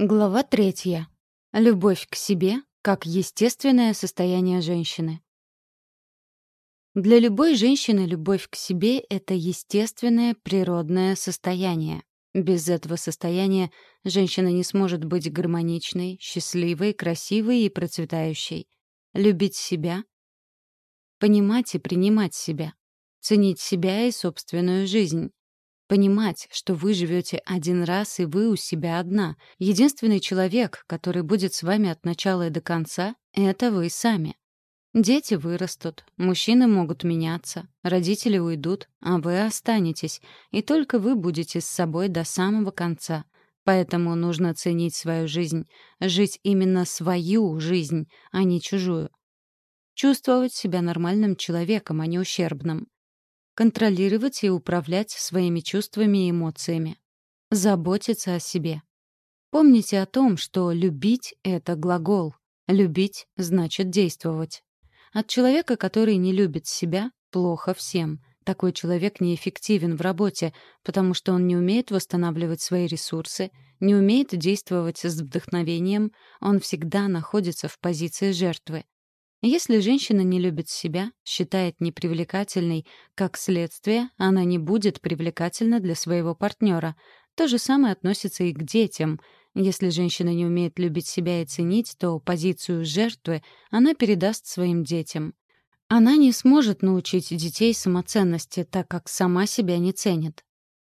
Глава третья. Любовь к себе как естественное состояние женщины. Для любой женщины любовь к себе — это естественное природное состояние. Без этого состояния женщина не сможет быть гармоничной, счастливой, красивой и процветающей. Любить себя — понимать и принимать себя, ценить себя и собственную жизнь, Понимать, что вы живете один раз, и вы у себя одна. Единственный человек, который будет с вами от начала и до конца, — это вы сами. Дети вырастут, мужчины могут меняться, родители уйдут, а вы останетесь, и только вы будете с собой до самого конца. Поэтому нужно ценить свою жизнь, жить именно свою жизнь, а не чужую. Чувствовать себя нормальным человеком, а не ущербным контролировать и управлять своими чувствами и эмоциями. Заботиться о себе. Помните о том, что любить — это глагол. Любить — значит действовать. От человека, который не любит себя, плохо всем. Такой человек неэффективен в работе, потому что он не умеет восстанавливать свои ресурсы, не умеет действовать с вдохновением, он всегда находится в позиции жертвы. Если женщина не любит себя, считает непривлекательной, как следствие, она не будет привлекательна для своего партнера. То же самое относится и к детям. Если женщина не умеет любить себя и ценить, то позицию жертвы она передаст своим детям. Она не сможет научить детей самоценности, так как сама себя не ценит.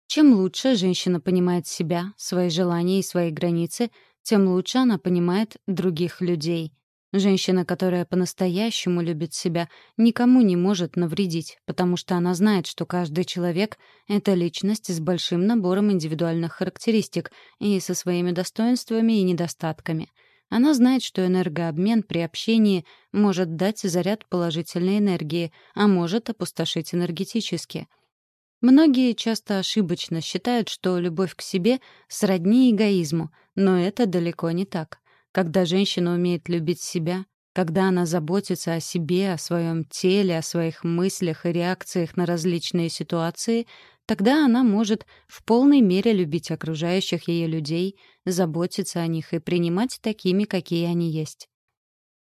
Чем лучше женщина понимает себя, свои желания и свои границы, тем лучше она понимает других людей — Женщина, которая по-настоящему любит себя, никому не может навредить, потому что она знает, что каждый человек — это личность с большим набором индивидуальных характеристик и со своими достоинствами и недостатками. Она знает, что энергообмен при общении может дать заряд положительной энергии, а может опустошить энергетически. Многие часто ошибочно считают, что любовь к себе сродни эгоизму, но это далеко не так. Когда женщина умеет любить себя, когда она заботится о себе, о своем теле, о своих мыслях и реакциях на различные ситуации, тогда она может в полной мере любить окружающих ее людей, заботиться о них и принимать такими, какие они есть.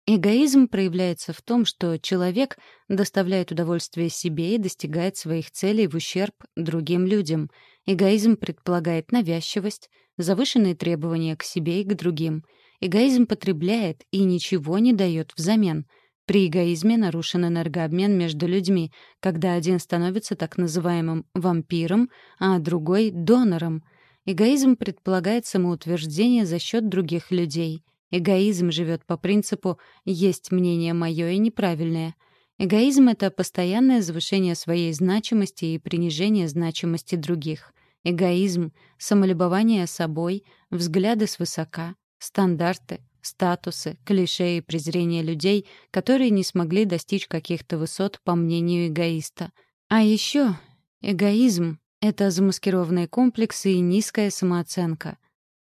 Эгоизм проявляется в том, что человек доставляет удовольствие себе и достигает своих целей в ущерб другим людям. Эгоизм предполагает навязчивость, завышенные требования к себе и к другим — Эгоизм потребляет и ничего не дает взамен. При эгоизме нарушен энергообмен между людьми, когда один становится так называемым вампиром, а другой — донором. Эгоизм предполагает самоутверждение за счет других людей. Эгоизм живет по принципу «есть мнение мое и неправильное». Эгоизм — это постоянное завышение своей значимости и принижение значимости других. Эгоизм — самолюбование собой, взгляды свысока, стандарты, статусы, клише и презрение людей, которые не смогли достичь каких-то высот по мнению эгоиста. А еще эгоизм — это замаскированные комплексы и низкая самооценка.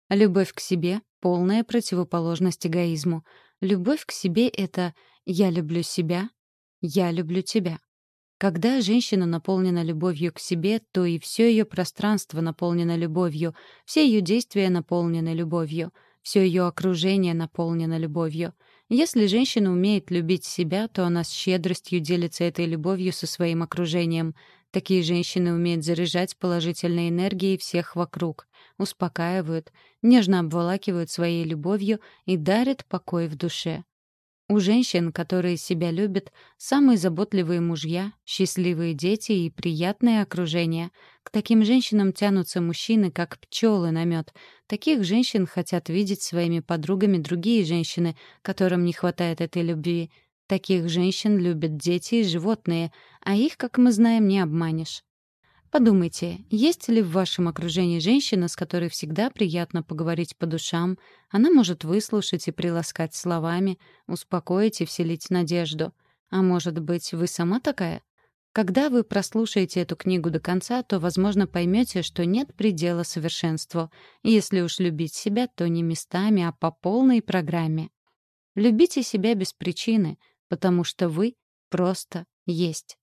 Любовь к себе — полная противоположность эгоизму. Любовь к себе — это «я люблю себя», «я люблю тебя». Когда женщина наполнена любовью к себе, то и все ее пространство наполнено любовью, все ее действия наполнены любовью — все ее окружение наполнено любовью. Если женщина умеет любить себя, то она с щедростью делится этой любовью со своим окружением. Такие женщины умеют заряжать положительной энергией всех вокруг, успокаивают, нежно обволакивают своей любовью и дарят покой в душе. У женщин, которые себя любят, самые заботливые мужья, счастливые дети и приятное окружение. К таким женщинам тянутся мужчины, как пчелы на мед. Таких женщин хотят видеть своими подругами другие женщины, которым не хватает этой любви. Таких женщин любят дети и животные, а их, как мы знаем, не обманешь. Подумайте, есть ли в вашем окружении женщина, с которой всегда приятно поговорить по душам, она может выслушать и приласкать словами, успокоить и вселить надежду. А может быть, вы сама такая? Когда вы прослушаете эту книгу до конца, то, возможно, поймете, что нет предела совершенству. Если уж любить себя, то не местами, а по полной программе. Любите себя без причины, потому что вы просто есть.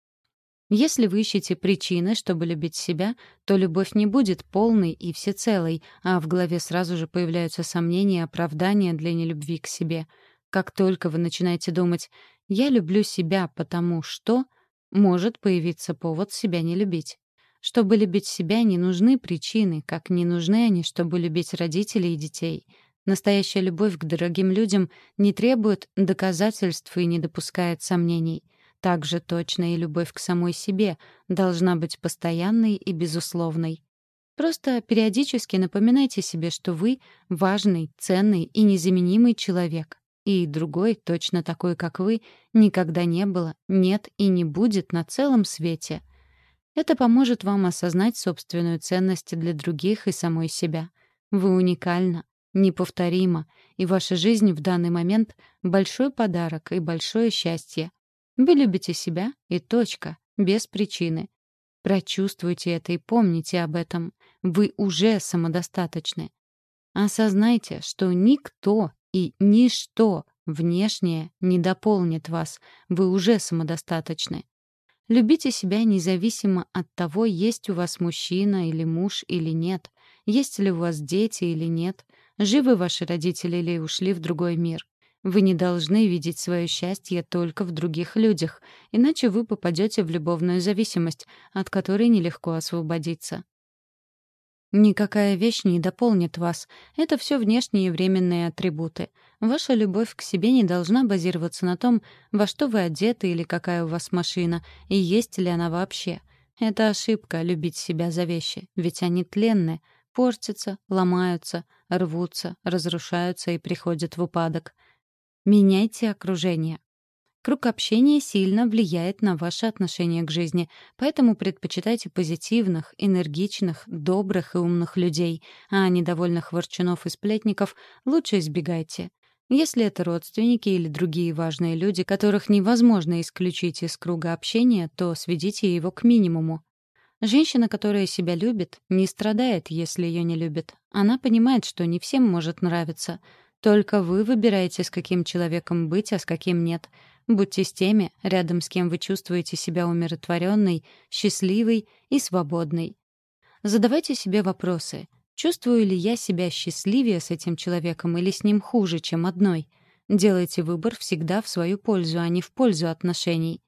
Если вы ищете причины, чтобы любить себя, то любовь не будет полной и всецелой, а в голове сразу же появляются сомнения и оправдания для нелюбви к себе. Как только вы начинаете думать «я люблю себя, потому что…», может появиться повод себя не любить. Чтобы любить себя, не нужны причины, как не нужны они, чтобы любить родителей и детей. Настоящая любовь к дорогим людям не требует доказательств и не допускает сомнений. Так же точно и любовь к самой себе должна быть постоянной и безусловной. Просто периодически напоминайте себе, что вы — важный, ценный и незаменимый человек. И другой, точно такой, как вы, никогда не было, нет и не будет на целом свете. Это поможет вам осознать собственную ценность для других и самой себя. Вы уникальна, неповторима, и ваша жизнь в данный момент — большой подарок и большое счастье. Вы любите себя и точка, без причины. Прочувствуйте это и помните об этом. Вы уже самодостаточны. Осознайте, что никто и ничто внешнее не дополнит вас. Вы уже самодостаточны. Любите себя независимо от того, есть у вас мужчина или муж или нет, есть ли у вас дети или нет, живы ваши родители или ушли в другой мир. Вы не должны видеть свое счастье только в других людях, иначе вы попадете в любовную зависимость, от которой нелегко освободиться. Никакая вещь не дополнит вас. Это все внешние временные атрибуты. Ваша любовь к себе не должна базироваться на том, во что вы одеты или какая у вас машина, и есть ли она вообще. Это ошибка — любить себя за вещи, ведь они тленны, портятся, ломаются, рвутся, разрушаются и приходят в упадок. Меняйте окружение. Круг общения сильно влияет на ваше отношение к жизни, поэтому предпочитайте позитивных, энергичных, добрых и умных людей, а недовольных ворчунов и сплетников лучше избегайте. Если это родственники или другие важные люди, которых невозможно исключить из круга общения, то сведите его к минимуму. Женщина, которая себя любит, не страдает, если ее не любят. Она понимает, что не всем может нравиться. Только вы выбираете, с каким человеком быть, а с каким нет. Будьте с теми, рядом с кем вы чувствуете себя умиротворенной, счастливой и свободной. Задавайте себе вопросы. Чувствую ли я себя счастливее с этим человеком или с ним хуже, чем одной? Делайте выбор всегда в свою пользу, а не в пользу отношений.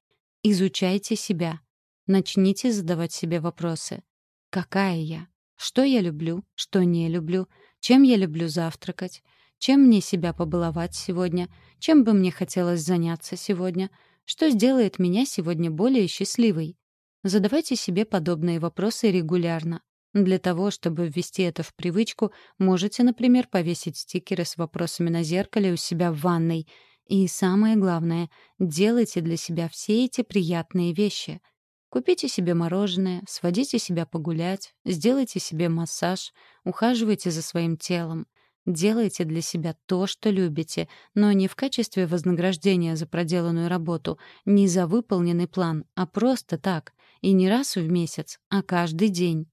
Изучайте себя. Начните задавать себе вопросы. Какая я? Что я люблю? Что не люблю? Чем я люблю завтракать? Чем мне себя побаловать сегодня? Чем бы мне хотелось заняться сегодня? Что сделает меня сегодня более счастливой? Задавайте себе подобные вопросы регулярно. Для того, чтобы ввести это в привычку, можете, например, повесить стикеры с вопросами на зеркале у себя в ванной. И самое главное, делайте для себя все эти приятные вещи. Купите себе мороженое, сводите себя погулять, сделайте себе массаж, ухаживайте за своим телом. Делайте для себя то, что любите, но не в качестве вознаграждения за проделанную работу, не за выполненный план, а просто так, и не раз в месяц, а каждый день.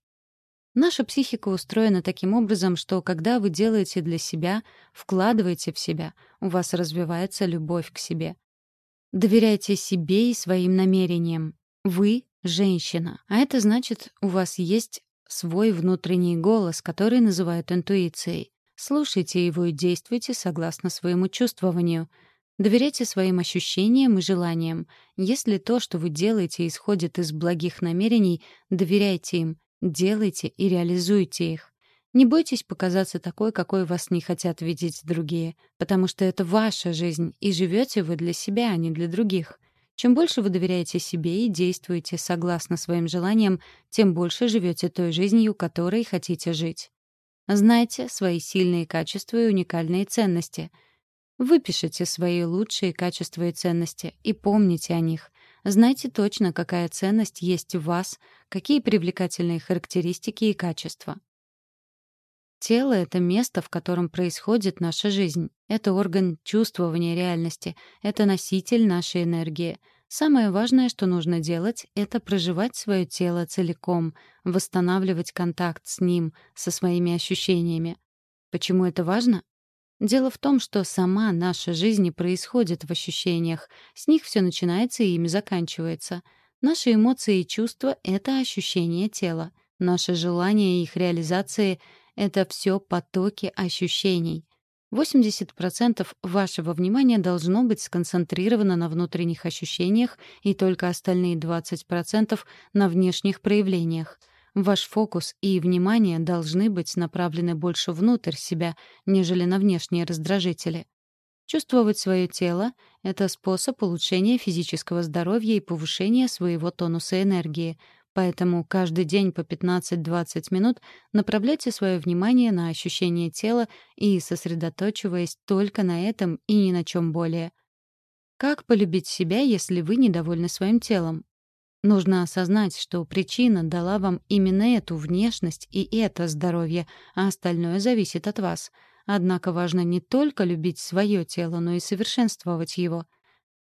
Наша психика устроена таким образом, что когда вы делаете для себя, вкладываете в себя, у вас развивается любовь к себе. Доверяйте себе и своим намерениям. Вы — женщина, а это значит, у вас есть свой внутренний голос, который называют интуицией. Слушайте его и действуйте согласно своему чувствованию. Доверяйте своим ощущениям и желаниям. Если то, что вы делаете, исходит из благих намерений, доверяйте им, делайте и реализуйте их. Не бойтесь показаться такой, какой вас не хотят видеть другие, потому что это ваша жизнь, и живете вы для себя, а не для других. Чем больше вы доверяете себе и действуете согласно своим желаниям, тем больше живете той жизнью, которой хотите жить. Знайте свои сильные качества и уникальные ценности. Выпишите свои лучшие качества и ценности и помните о них. Знайте точно, какая ценность есть в вас, какие привлекательные характеристики и качества. Тело — это место, в котором происходит наша жизнь. Это орган чувствования реальности. Это носитель нашей энергии — Самое важное, что нужно делать, это проживать свое тело целиком, восстанавливать контакт с ним, со своими ощущениями. Почему это важно? Дело в том, что сама наша жизнь не происходит в ощущениях. С них все начинается и ими заканчивается. Наши эмоции и чувства — это ощущения тела. Наши желания и их реализации — это все потоки ощущений. 80% вашего внимания должно быть сконцентрировано на внутренних ощущениях и только остальные 20% на внешних проявлениях. Ваш фокус и внимание должны быть направлены больше внутрь себя, нежели на внешние раздражители. Чувствовать свое тело — это способ улучшения физического здоровья и повышения своего тонуса энергии — Поэтому каждый день по 15-20 минут направляйте свое внимание на ощущение тела и сосредоточиваясь только на этом и ни на чем более. Как полюбить себя, если вы недовольны своим телом? Нужно осознать, что причина дала вам именно эту внешность и это здоровье, а остальное зависит от вас. Однако важно не только любить свое тело, но и совершенствовать его.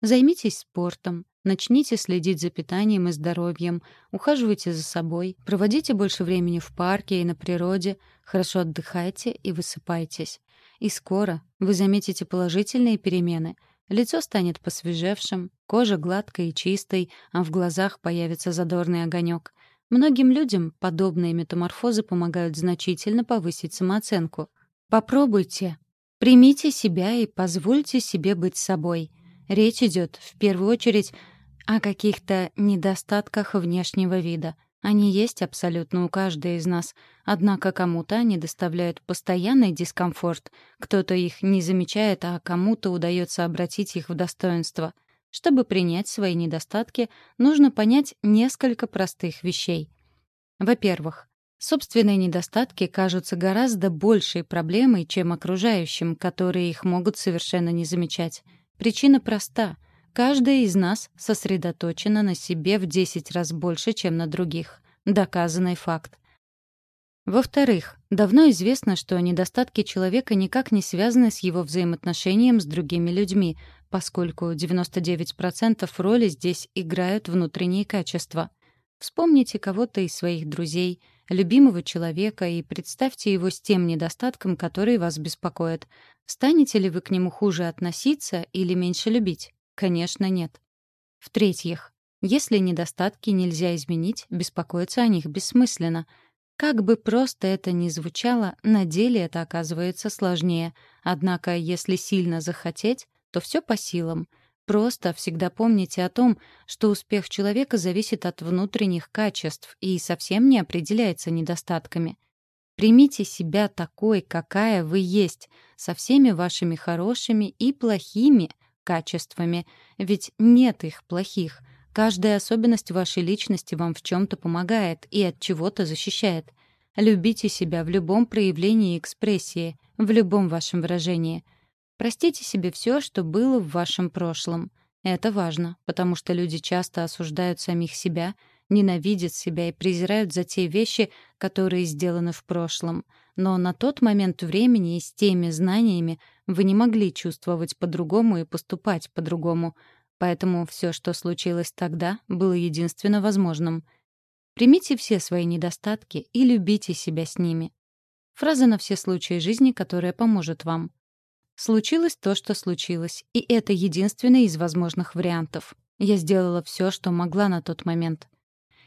Займитесь спортом, Начните следить за питанием и здоровьем, ухаживайте за собой, проводите больше времени в парке и на природе, хорошо отдыхайте и высыпайтесь. И скоро вы заметите положительные перемены. Лицо станет посвежевшим, кожа гладкой и чистой, а в глазах появится задорный огонек. Многим людям подобные метаморфозы помогают значительно повысить самооценку. Попробуйте. Примите себя и позвольте себе быть собой. Речь идет в первую очередь о каких-то недостатках внешнего вида. Они есть абсолютно у каждой из нас, однако кому-то они доставляют постоянный дискомфорт, кто-то их не замечает, а кому-то удается обратить их в достоинство. Чтобы принять свои недостатки, нужно понять несколько простых вещей. Во-первых, собственные недостатки кажутся гораздо большей проблемой, чем окружающим, которые их могут совершенно не замечать. Причина проста — Каждая из нас сосредоточена на себе в 10 раз больше, чем на других. Доказанный факт. Во-вторых, давно известно, что недостатки человека никак не связаны с его взаимоотношением с другими людьми, поскольку 99% роли здесь играют внутренние качества. Вспомните кого-то из своих друзей, любимого человека и представьте его с тем недостатком, который вас беспокоит. Станете ли вы к нему хуже относиться или меньше любить? Конечно, нет. В-третьих, если недостатки нельзя изменить, беспокоиться о них бессмысленно. Как бы просто это ни звучало, на деле это оказывается сложнее. Однако, если сильно захотеть, то все по силам. Просто всегда помните о том, что успех человека зависит от внутренних качеств и совсем не определяется недостатками. Примите себя такой, какая вы есть, со всеми вашими хорошими и плохими — качествами, ведь нет их плохих. Каждая особенность вашей личности вам в чем то помогает и от чего-то защищает. Любите себя в любом проявлении экспрессии, в любом вашем выражении. Простите себе все, что было в вашем прошлом. Это важно, потому что люди часто осуждают самих себя, ненавидят себя и презирают за те вещи, которые сделаны в прошлом. Но на тот момент времени и с теми знаниями вы не могли чувствовать по-другому и поступать по-другому. Поэтому все, что случилось тогда, было единственно возможным. Примите все свои недостатки и любите себя с ними. Фраза на все случаи жизни, которая поможет вам. Случилось то, что случилось, и это единственный из возможных вариантов. Я сделала все, что могла на тот момент.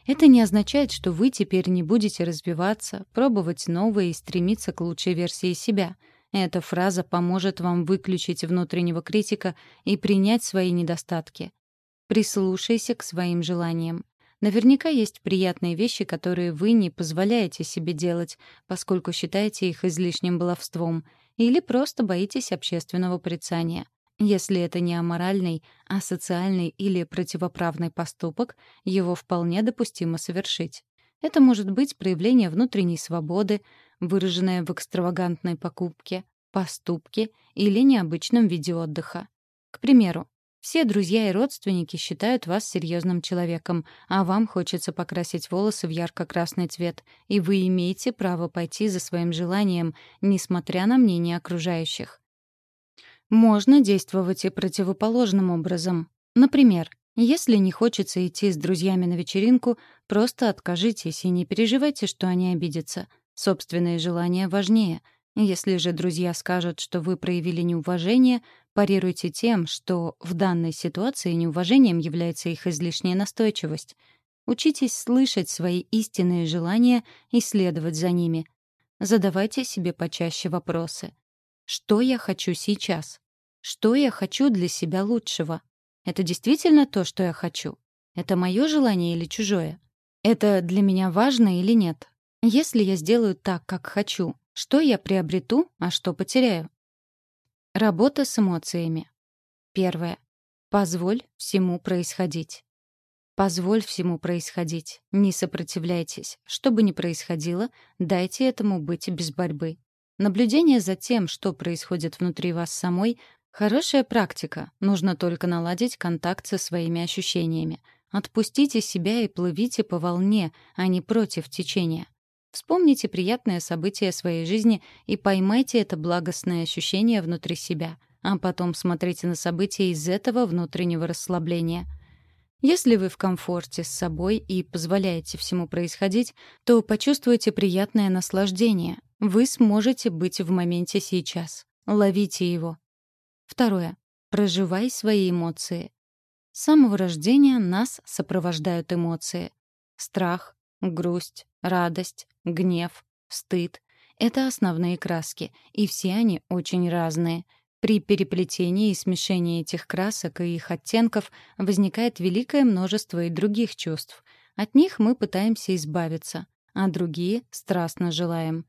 Это не означает, что вы теперь не будете развиваться, пробовать новое и стремиться к лучшей версии себя — эта фраза поможет вам выключить внутреннего критика и принять свои недостатки. Прислушайся к своим желаниям. Наверняка есть приятные вещи, которые вы не позволяете себе делать, поскольку считаете их излишним баловством, или просто боитесь общественного порицания. Если это не аморальный, а социальный или противоправный поступок, его вполне допустимо совершить. Это может быть проявление внутренней свободы, выраженное в экстравагантной покупке, поступке или необычном виде отдыха. К примеру, все друзья и родственники считают вас серьезным человеком, а вам хочется покрасить волосы в ярко-красный цвет, и вы имеете право пойти за своим желанием, несмотря на мнение окружающих. Можно действовать и противоположным образом. Например, если не хочется идти с друзьями на вечеринку, просто откажитесь и не переживайте, что они обидятся. Собственные желания важнее. Если же друзья скажут, что вы проявили неуважение, парируйте тем, что в данной ситуации неуважением является их излишняя настойчивость. Учитесь слышать свои истинные желания и следовать за ними. Задавайте себе почаще вопросы. Что я хочу сейчас? Что я хочу для себя лучшего? Это действительно то, что я хочу? Это мое желание или чужое? Это для меня важно или нет? Если я сделаю так, как хочу, что я приобрету, а что потеряю? Работа с эмоциями. Первое. Позволь всему происходить. Позволь всему происходить. Не сопротивляйтесь. Что бы ни происходило, дайте этому быть без борьбы. Наблюдение за тем, что происходит внутри вас самой, хорошая практика. Нужно только наладить контакт со своими ощущениями. Отпустите себя и плывите по волне, а не против течения. Вспомните приятное событие своей жизни и поймайте это благостное ощущение внутри себя, а потом смотрите на события из этого внутреннего расслабления. Если вы в комфорте с собой и позволяете всему происходить, то почувствуете приятное наслаждение. Вы сможете быть в моменте сейчас. Ловите его. Второе. Проживай свои эмоции. С самого рождения нас сопровождают эмоции. Страх, грусть, радость, гнев, стыд — это основные краски, и все они очень разные. При переплетении и смешении этих красок и их оттенков возникает великое множество и других чувств. От них мы пытаемся избавиться, а другие страстно желаем.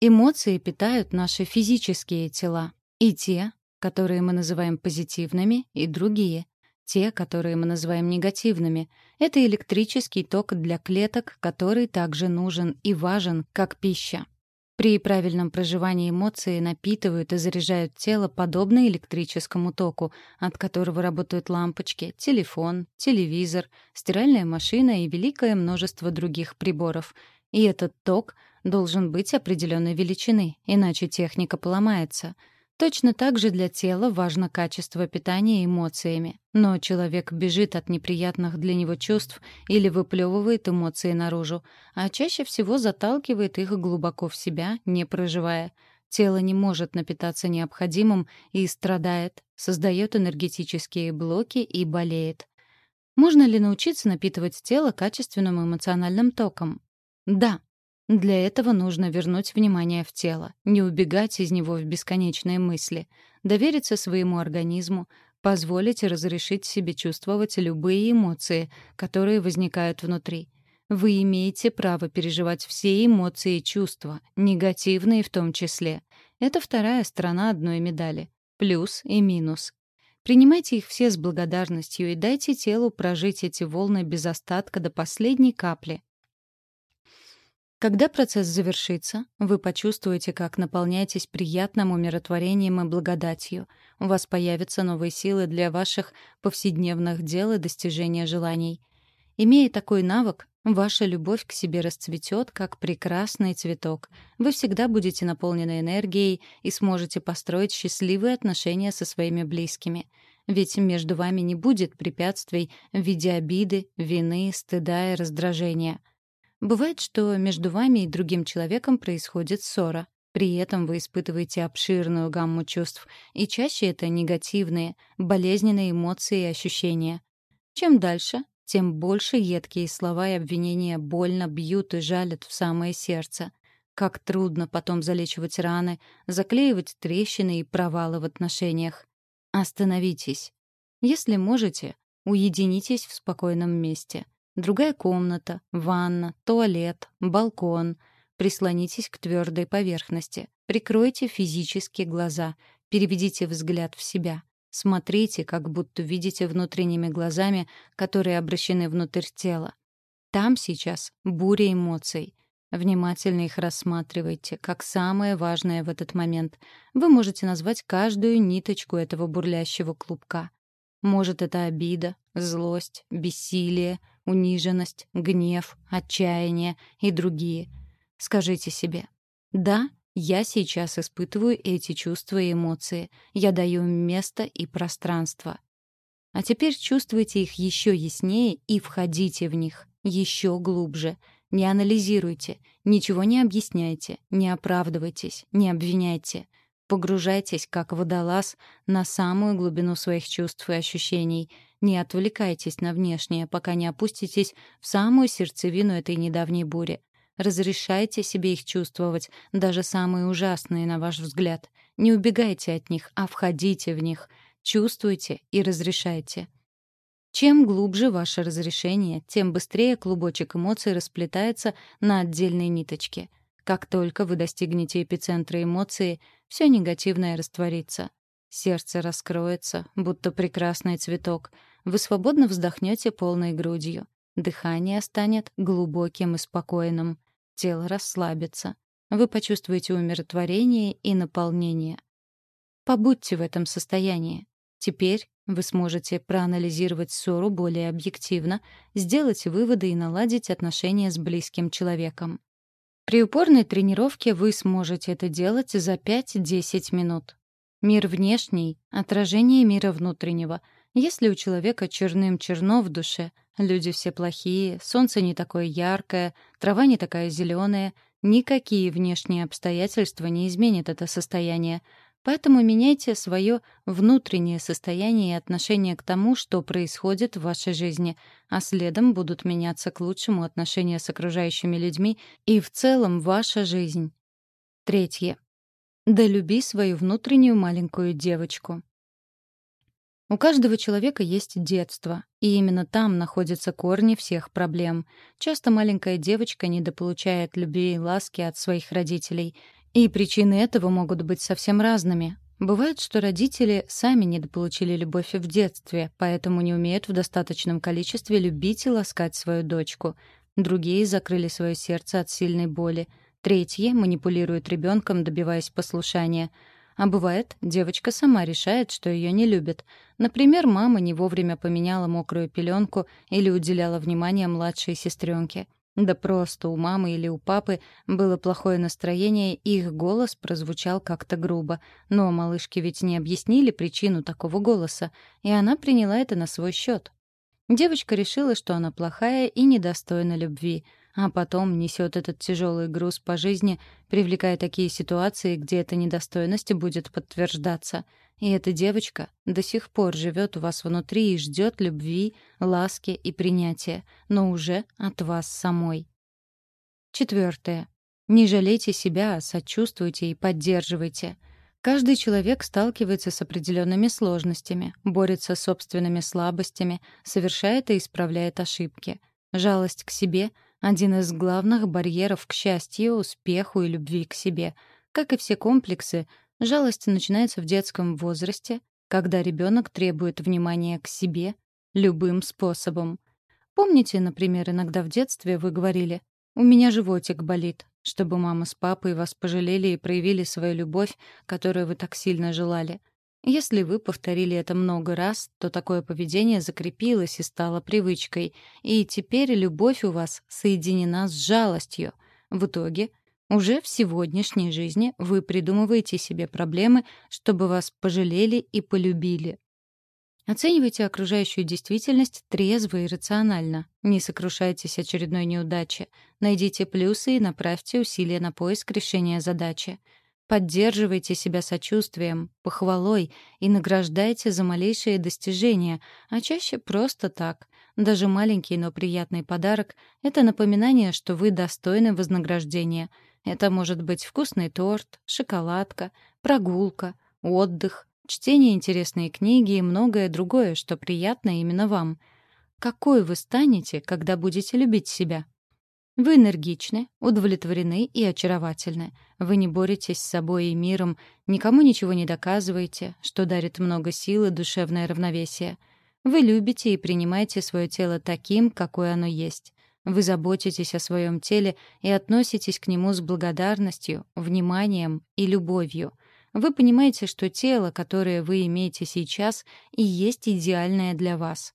Эмоции питают наши физические тела, и те, которые мы называем позитивными, и другие — те, которые мы называем негативными. Это электрический ток для клеток, который также нужен и важен, как пища. При правильном проживании эмоции напитывают и заряжают тело подобно электрическому току, от которого работают лампочки, телефон, телевизор, стиральная машина и великое множество других приборов. И этот ток должен быть определенной величины, иначе техника поломается — Точно так же для тела важно качество питания эмоциями. Но человек бежит от неприятных для него чувств или выплевывает эмоции наружу, а чаще всего заталкивает их глубоко в себя, не проживая. Тело не может напитаться необходимым и страдает, создает энергетические блоки и болеет. Можно ли научиться напитывать тело качественным эмоциональным током? Да, для этого нужно вернуть внимание в тело, не убегать из него в бесконечные мысли, довериться своему организму, позволить разрешить себе чувствовать любые эмоции, которые возникают внутри. Вы имеете право переживать все эмоции и чувства, негативные в том числе. Это вторая сторона одной медали. Плюс и минус. Принимайте их все с благодарностью и дайте телу прожить эти волны без остатка до последней капли. Когда процесс завершится, вы почувствуете, как наполняетесь приятным умиротворением и благодатью. У вас появятся новые силы для ваших повседневных дел и достижения желаний. Имея такой навык, ваша любовь к себе расцветет, как прекрасный цветок. Вы всегда будете наполнены энергией и сможете построить счастливые отношения со своими близкими. Ведь между вами не будет препятствий в виде обиды, вины, стыда и раздражения — Бывает, что между вами и другим человеком происходит ссора. При этом вы испытываете обширную гамму чувств, и чаще это негативные, болезненные эмоции и ощущения. Чем дальше, тем больше едкие слова и обвинения больно бьют и жалят в самое сердце. Как трудно потом залечивать раны, заклеивать трещины и провалы в отношениях. Остановитесь. Если можете, уединитесь в спокойном месте. Другая комната, ванна, туалет, балкон. Прислонитесь к твердой поверхности. Прикройте физически глаза. Переведите взгляд в себя. Смотрите, как будто видите внутренними глазами, которые обращены внутрь тела. Там сейчас буря эмоций. Внимательно их рассматривайте, как самое важное в этот момент. Вы можете назвать каждую ниточку этого бурлящего клубка. Может, это обида, злость, бессилие — униженность, гнев, отчаяние и другие. Скажите себе «Да, я сейчас испытываю эти чувства и эмоции. Я даю им место и пространство». А теперь чувствуйте их еще яснее и входите в них еще глубже. Не анализируйте, ничего не объясняйте, не оправдывайтесь, не обвиняйте. Погружайтесь, как водолаз, на самую глубину своих чувств и ощущений. Не отвлекайтесь на внешнее, пока не опуститесь в самую сердцевину этой недавней бури. Разрешайте себе их чувствовать, даже самые ужасные, на ваш взгляд. Не убегайте от них, а входите в них. Чувствуйте и разрешайте. Чем глубже ваше разрешение, тем быстрее клубочек эмоций расплетается на отдельные ниточки. Как только вы достигнете эпицентра эмоции, все негативное растворится. Сердце раскроется, будто прекрасный цветок. Вы свободно вздохнете полной грудью. Дыхание станет глубоким и спокойным. Тело расслабится. Вы почувствуете умиротворение и наполнение. Побудьте в этом состоянии. Теперь вы сможете проанализировать ссору более объективно, сделать выводы и наладить отношения с близким человеком. При упорной тренировке вы сможете это делать за 5-10 минут. Мир внешний — отражение мира внутреннего. Если у человека черным черно в душе, Люди все плохие, солнце не такое яркое, трава не такая зеленая. Никакие внешние обстоятельства не изменят это состояние. Поэтому меняйте свое внутреннее состояние и отношение к тому, что происходит в вашей жизни, а следом будут меняться к лучшему отношения с окружающими людьми и в целом ваша жизнь. Третье. Да люби свою внутреннюю маленькую девочку. У каждого человека есть детство, и именно там находятся корни всех проблем. Часто маленькая девочка недополучает любви и ласки от своих родителей, и причины этого могут быть совсем разными. Бывает, что родители сами недополучили любовь в детстве, поэтому не умеют в достаточном количестве любить и ласкать свою дочку. Другие закрыли свое сердце от сильной боли. Третьи манипулируют ребенком, добиваясь послушания — а бывает, девочка сама решает, что ее не любят. Например, мама не вовремя поменяла мокрую пеленку или уделяла внимание младшей сестренке. Да просто у мамы или у папы было плохое настроение, и их голос прозвучал как-то грубо. Но малышке ведь не объяснили причину такого голоса, и она приняла это на свой счет. Девочка решила, что она плохая и недостойна любви — а потом несет этот тяжелый груз по жизни, привлекая такие ситуации, где эта недостойность будет подтверждаться. И эта девочка до сих пор живет у вас внутри и ждет любви, ласки и принятия, но уже от вас самой. Четвертое. Не жалейте себя, сочувствуйте и поддерживайте. Каждый человек сталкивается с определенными сложностями, борется с собственными слабостями, совершает и исправляет ошибки. Жалость к себе — один из главных барьеров к счастью, успеху и любви к себе. Как и все комплексы, жалость начинается в детском возрасте, когда ребенок требует внимания к себе любым способом. Помните, например, иногда в детстве вы говорили «У меня животик болит», чтобы мама с папой вас пожалели и проявили свою любовь, которую вы так сильно желали — если вы повторили это много раз, то такое поведение закрепилось и стало привычкой, и теперь любовь у вас соединена с жалостью. В итоге уже в сегодняшней жизни вы придумываете себе проблемы, чтобы вас пожалели и полюбили. Оценивайте окружающую действительность трезво и рационально. Не сокрушайтесь очередной неудаче. Найдите плюсы и направьте усилия на поиск решения задачи. Поддерживайте себя сочувствием, похвалой и награждайте за малейшие достижения, а чаще просто так. Даже маленький, но приятный подарок — это напоминание, что вы достойны вознаграждения. Это может быть вкусный торт, шоколадка, прогулка, отдых, чтение интересной книги и многое другое, что приятно именно вам. Какой вы станете, когда будете любить себя? Вы энергичны, удовлетворены и очаровательны. Вы не боретесь с собой и миром, никому ничего не доказываете, что дарит много сил и душевное равновесие. Вы любите и принимаете свое тело таким, какое оно есть. Вы заботитесь о своем теле и относитесь к нему с благодарностью, вниманием и любовью. Вы понимаете, что тело, которое вы имеете сейчас, и есть идеальное для вас.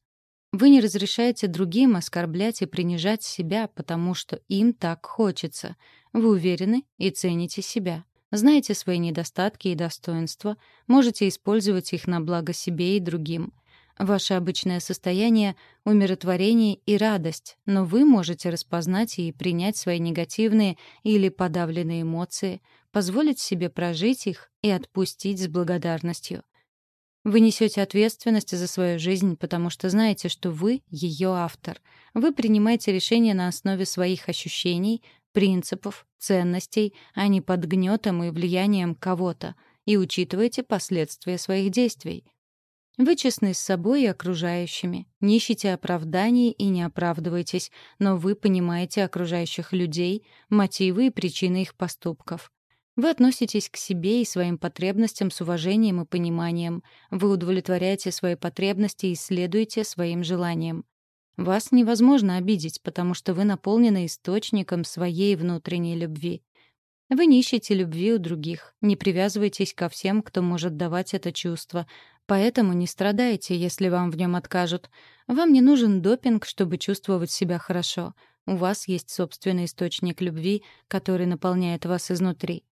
Вы не разрешаете другим оскорблять и принижать себя, потому что им так хочется. Вы уверены и цените себя. Знаете свои недостатки и достоинства, можете использовать их на благо себе и другим. Ваше обычное состояние — умиротворение и радость, но вы можете распознать и принять свои негативные или подавленные эмоции, позволить себе прожить их и отпустить с благодарностью. Вы несете ответственность за свою жизнь, потому что знаете, что вы — ее автор. Вы принимаете решения на основе своих ощущений, принципов, ценностей, а не под гнетом и влиянием кого-то, и учитываете последствия своих действий — вы честны с собой и окружающими, не ищите оправданий и не оправдываетесь, но вы понимаете окружающих людей, мотивы и причины их поступков. Вы относитесь к себе и своим потребностям с уважением и пониманием. Вы удовлетворяете свои потребности и следуете своим желаниям. Вас невозможно обидеть, потому что вы наполнены источником своей внутренней любви. Вы не ищете любви у других, не привязывайтесь ко всем, кто может давать это чувство, Поэтому не страдайте, если вам в нем откажут. Вам не нужен допинг, чтобы чувствовать себя хорошо. У вас есть собственный источник любви, который наполняет вас изнутри.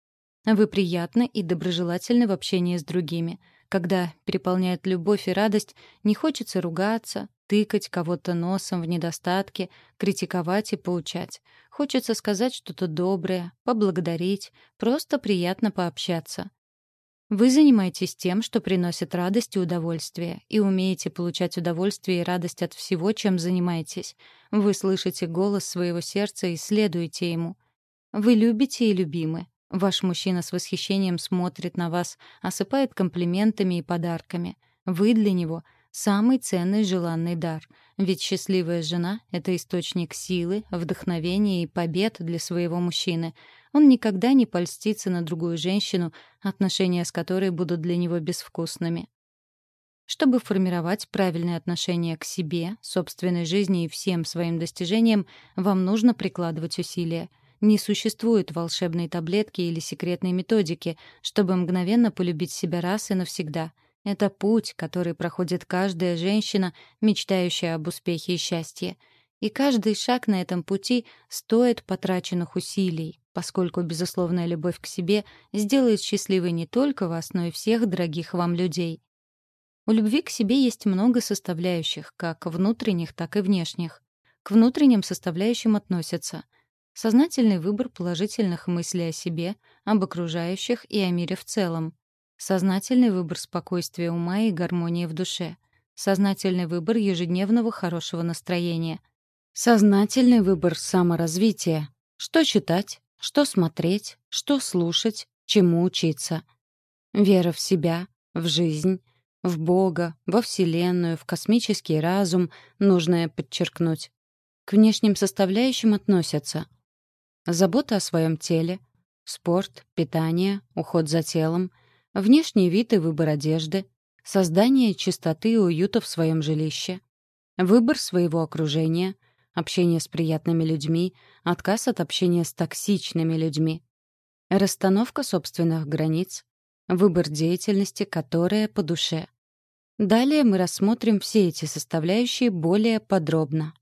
Вы приятны и доброжелательны в общении с другими. Когда переполняет любовь и радость, не хочется ругаться, тыкать кого-то носом в недостатке, критиковать и поучать. Хочется сказать что-то доброе, поблагодарить, просто приятно пообщаться. Вы занимаетесь тем, что приносит радость и удовольствие, и умеете получать удовольствие и радость от всего, чем занимаетесь. Вы слышите голос своего сердца и следуете ему. Вы любите и любимы. Ваш мужчина с восхищением смотрит на вас, осыпает комплиментами и подарками. Вы для него — самый ценный желанный дар. Ведь счастливая жена — это источник силы, вдохновения и побед для своего мужчины — он никогда не польстится на другую женщину, отношения с которой будут для него безвкусными. Чтобы формировать правильные отношения к себе, собственной жизни и всем своим достижениям, вам нужно прикладывать усилия. Не существует волшебной таблетки или секретной методики, чтобы мгновенно полюбить себя раз и навсегда. Это путь, который проходит каждая женщина, мечтающая об успехе и счастье. И каждый шаг на этом пути стоит потраченных усилий, поскольку безусловная любовь к себе сделает счастливой не только вас, но и всех дорогих вам людей. У любви к себе есть много составляющих, как внутренних, так и внешних. К внутренним составляющим относятся сознательный выбор положительных мыслей о себе, об окружающих и о мире в целом, сознательный выбор спокойствия ума и гармонии в душе, сознательный выбор ежедневного хорошего настроения, сознательный выбор саморазвития, что читать, что смотреть, что слушать, чему учиться. Вера в себя, в жизнь, в Бога, во Вселенную, в космический разум, нужное подчеркнуть. К внешним составляющим относятся забота о своем теле, спорт, питание, уход за телом, внешний вид и выбор одежды, создание чистоты и уюта в своем жилище, выбор своего окружения, общение с приятными людьми, отказ от общения с токсичными людьми, расстановка собственных границ, выбор деятельности, которая по душе. Далее мы рассмотрим все эти составляющие более подробно.